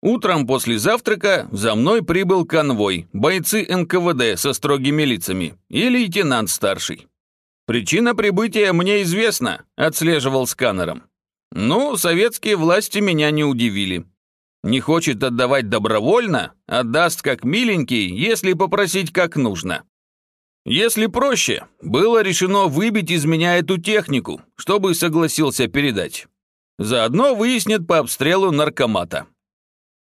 Утром после завтрака за мной прибыл конвой, бойцы НКВД со строгими лицами и лейтенант старший. Причина прибытия мне известна, отслеживал сканером. Ну, советские власти меня не удивили. Не хочет отдавать добровольно, отдаст как миленький, если попросить как нужно. Если проще, было решено выбить из меня эту технику, чтобы согласился передать. Заодно выяснят по обстрелу наркомата.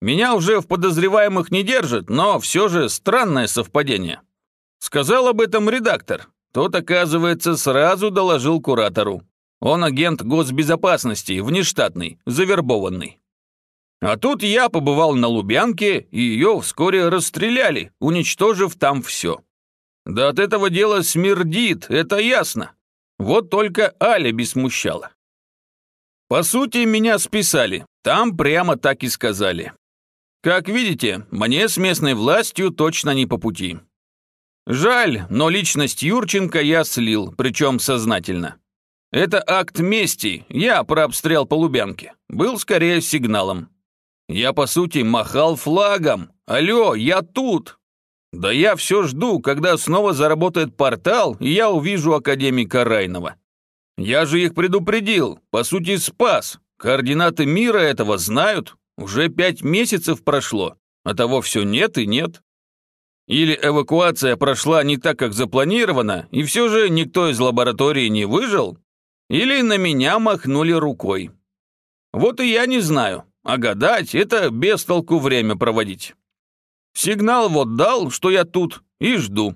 Меня уже в подозреваемых не держат, но все же странное совпадение. Сказал об этом редактор. Тот, оказывается, сразу доложил куратору. Он агент госбезопасности, внештатный, завербованный. А тут я побывал на Лубянке, и ее вскоре расстреляли, уничтожив там все. Да от этого дела смердит, это ясно. Вот только алиби смущало. По сути, меня списали. Там прямо так и сказали. Как видите, мне с местной властью точно не по пути. Жаль, но личность Юрченко я слил, причем сознательно. Это акт мести, я про обстрел по Лубянке. Был скорее сигналом. Я, по сути, махал флагом. Алло, я тут. Да я все жду, когда снова заработает портал, и я увижу академика Райнова. Я же их предупредил, по сути спас. Координаты мира этого знают. Уже пять месяцев прошло, а того все нет и нет. Или эвакуация прошла не так, как запланировано, и все же никто из лаборатории не выжил, или на меня махнули рукой. Вот и я не знаю, а гадать — это без толку время проводить. Сигнал вот дал, что я тут, и жду.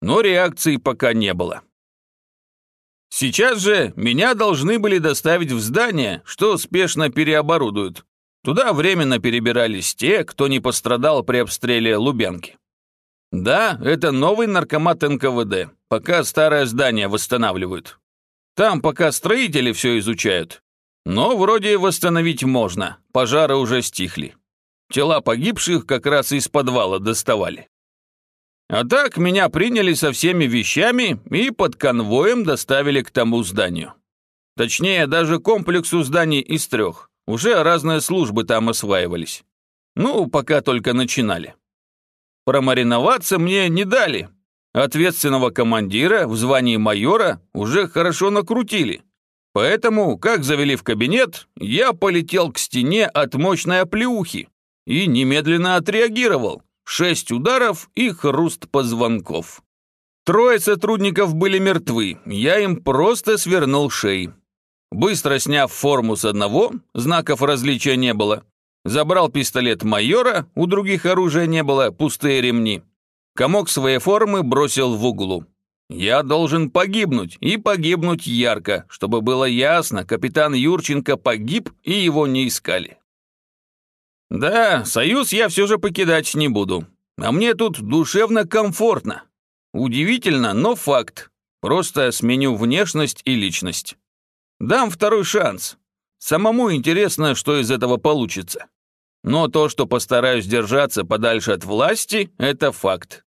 Но реакции пока не было. Сейчас же меня должны были доставить в здание, что спешно переоборудуют. Туда временно перебирались те, кто не пострадал при обстреле Лубянки. Да, это новый наркомат НКВД, пока старое здание восстанавливают. Там пока строители все изучают. Но вроде восстановить можно, пожары уже стихли. Тела погибших как раз из подвала доставали. А так меня приняли со всеми вещами и под конвоем доставили к тому зданию. Точнее, даже комплексу зданий из трех. Уже разные службы там осваивались. Ну, пока только начинали. Промариноваться мне не дали. Ответственного командира в звании майора уже хорошо накрутили. Поэтому, как завели в кабинет, я полетел к стене от мощной оплеухи, и немедленно отреагировал. Шесть ударов и хруст позвонков. Трое сотрудников были мертвы, я им просто свернул шеи. Быстро сняв форму с одного, знаков различия не было, забрал пистолет майора, у других оружия не было, пустые ремни. Комок своей формы бросил в углу. Я должен погибнуть, и погибнуть ярко, чтобы было ясно, капитан Юрченко погиб, и его не искали. Да, союз я все же покидать не буду. А мне тут душевно комфортно. Удивительно, но факт. Просто сменю внешность и личность. Дам второй шанс. Самому интересно, что из этого получится. Но то, что постараюсь держаться подальше от власти, это факт.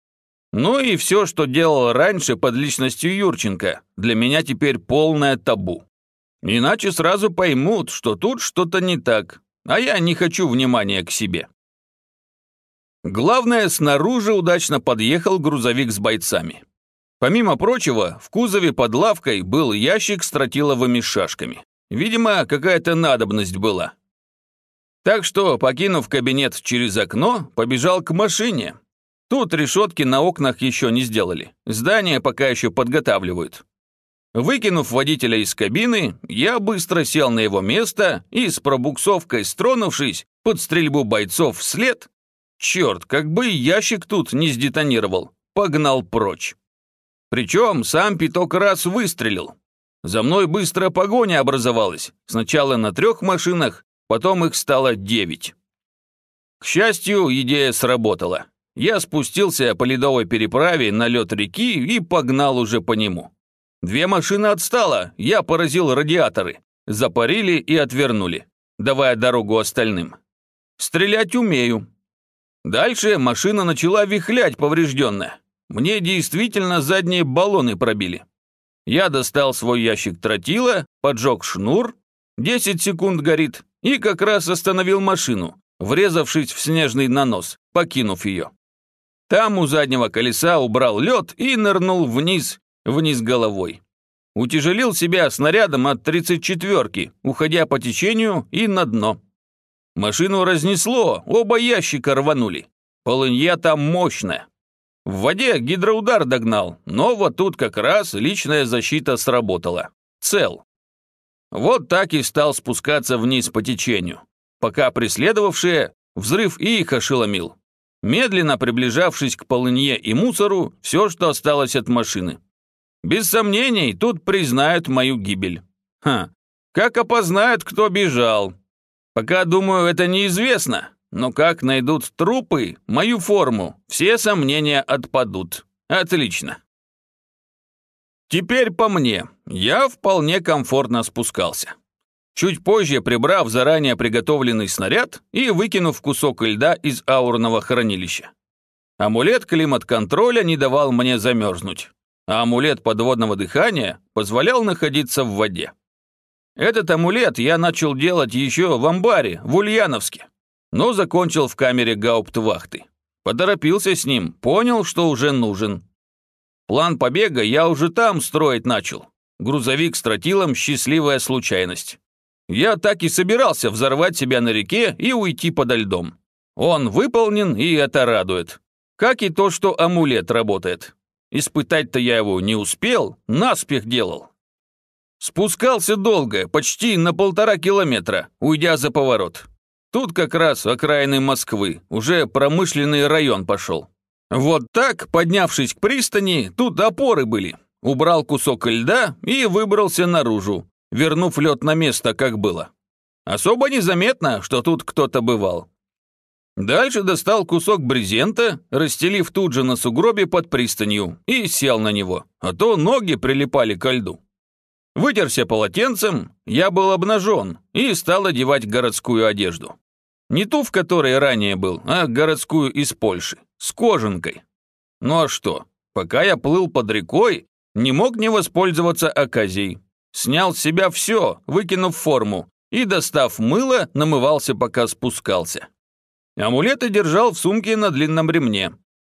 Ну и все, что делал раньше под личностью Юрченко, для меня теперь полное табу. Иначе сразу поймут, что тут что-то не так, а я не хочу внимания к себе. Главное, снаружи удачно подъехал грузовик с бойцами. Помимо прочего, в кузове под лавкой был ящик с тротиловыми шашками. Видимо, какая-то надобность была. Так что, покинув кабинет через окно, побежал к машине. Тут решетки на окнах еще не сделали. Здание пока еще подготавливают. Выкинув водителя из кабины, я быстро сел на его место и с пробуксовкой стронувшись под стрельбу бойцов вслед, черт, как бы ящик тут не сдетонировал, погнал прочь. Причем сам пяток раз выстрелил. За мной быстро погоня образовалась, сначала на трех машинах, потом их стало девять. К счастью, идея сработала. Я спустился по ледовой переправе на лед реки и погнал уже по нему. Две машины отстало, я поразил радиаторы. Запарили и отвернули, давая дорогу остальным. Стрелять умею. Дальше машина начала вихлять поврежденная. Мне действительно задние баллоны пробили. Я достал свой ящик тротила, поджег шнур, 10 секунд горит, и как раз остановил машину, врезавшись в снежный нанос, покинув ее. Там у заднего колеса убрал лед и нырнул вниз, вниз головой. Утяжелил себя снарядом от 34-ки, уходя по течению и на дно. Машину разнесло, оба ящика рванули. Полынья там мощная. В воде гидроудар догнал, но вот тут как раз личная защита сработала. Цел. Вот так и стал спускаться вниз по течению, пока преследовавшие взрыв и их ошеломил. Медленно приближавшись к полынье и мусору, все, что осталось от машины. Без сомнений, тут признают мою гибель. Ха, как опознают, кто бежал, Пока, думаю, это неизвестно, но как найдут трупы, мою форму, все сомнения отпадут. Отлично. Теперь по мне. Я вполне комфортно спускался. Чуть позже, прибрав заранее приготовленный снаряд и выкинув кусок льда из аурного хранилища. Амулет климат-контроля не давал мне замерзнуть, а амулет подводного дыхания позволял находиться в воде. Этот амулет я начал делать еще в амбаре, в Ульяновске, но закончил в камере гауптвахты. Поторопился с ним, понял, что уже нужен. План побега я уже там строить начал. Грузовик с тротилом – счастливая случайность. Я так и собирался взорвать себя на реке и уйти подо льдом. Он выполнен, и это радует. Как и то, что амулет работает. Испытать-то я его не успел, наспех делал. Спускался долго, почти на полтора километра, уйдя за поворот. Тут как раз окраины Москвы, уже промышленный район пошел. Вот так, поднявшись к пристани, тут опоры были. Убрал кусок льда и выбрался наружу, вернув лед на место, как было. Особо незаметно, что тут кто-то бывал. Дальше достал кусок брезента, расстелив тут же на сугробе под пристанью, и сел на него, а то ноги прилипали ко льду. Вытерся полотенцем, я был обнажен и стал одевать городскую одежду. Не ту, в которой ранее был, а городскую из Польши, с кожанкой. Ну а что, пока я плыл под рекой, не мог не воспользоваться оказией. Снял с себя все, выкинув форму, и, достав мыло, намывался, пока спускался. Амулеты держал в сумке на длинном ремне.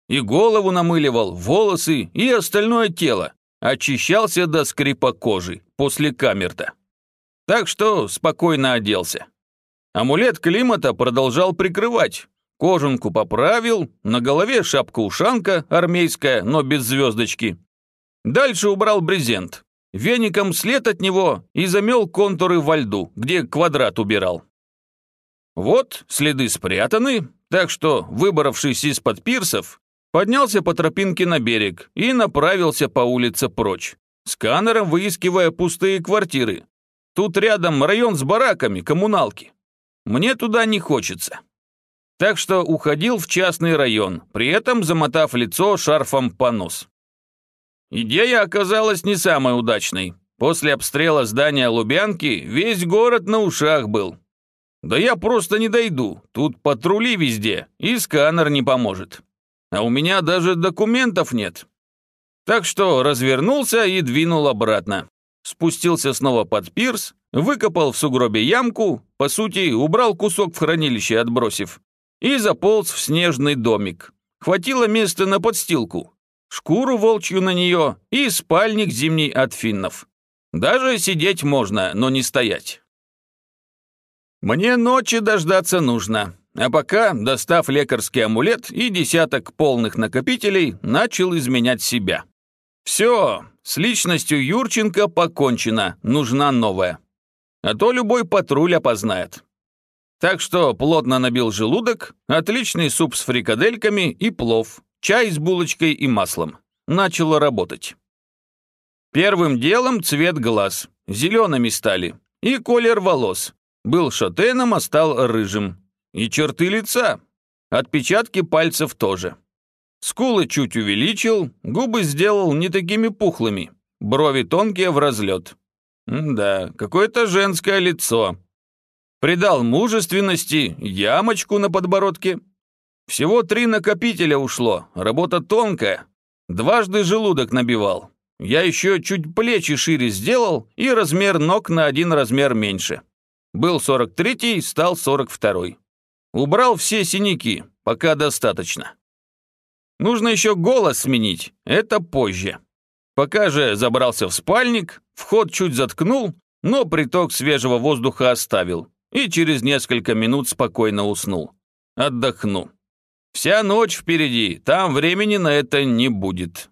И голову намыливал, волосы и остальное тело, очищался до скрипа кожи после камерта. Так что спокойно оделся. Амулет климата продолжал прикрывать. Кожанку поправил, на голове шапка-ушанка армейская, но без звездочки. Дальше убрал брезент. Веником след от него и замел контуры во льду, где квадрат убирал. Вот следы спрятаны, так что, выбравшись из-под пирсов, Поднялся по тропинке на берег и направился по улице прочь, сканером выискивая пустые квартиры. Тут рядом район с бараками, коммуналки. Мне туда не хочется. Так что уходил в частный район, при этом замотав лицо шарфом по нос. Идея оказалась не самой удачной. После обстрела здания Лубянки весь город на ушах был. Да я просто не дойду, тут патрули везде, и сканер не поможет а у меня даже документов нет. Так что развернулся и двинул обратно. Спустился снова под пирс, выкопал в сугробе ямку, по сути, убрал кусок в хранилище, отбросив, и заполз в снежный домик. Хватило места на подстилку, шкуру волчью на нее и спальник зимний от финнов. Даже сидеть можно, но не стоять. Мне ночи дождаться нужно, а пока, достав лекарский амулет и десяток полных накопителей, начал изменять себя. Все, с личностью Юрченко покончено, нужна новая. А то любой патруль опознает. Так что плотно набил желудок, отличный суп с фрикадельками и плов, чай с булочкой и маслом. Начало работать. Первым делом цвет глаз, зелеными стали, и колер волос. Был шатеном, а стал рыжим, и черты лица. Отпечатки пальцев тоже. Скулы чуть увеличил, губы сделал не такими пухлыми, брови тонкие в разлет. Да, какое-то женское лицо. Придал мужественности, ямочку на подбородке. Всего три накопителя ушло, работа тонкая. Дважды желудок набивал. Я еще чуть плечи шире сделал и размер ног на один размер меньше. Был 43-й, стал 42-й. Убрал все синяки, пока достаточно. Нужно еще голос сменить, это позже. Пока же забрался в спальник, вход чуть заткнул, но приток свежего воздуха оставил и через несколько минут спокойно уснул. Отдохну. Вся ночь впереди, там времени на это не будет.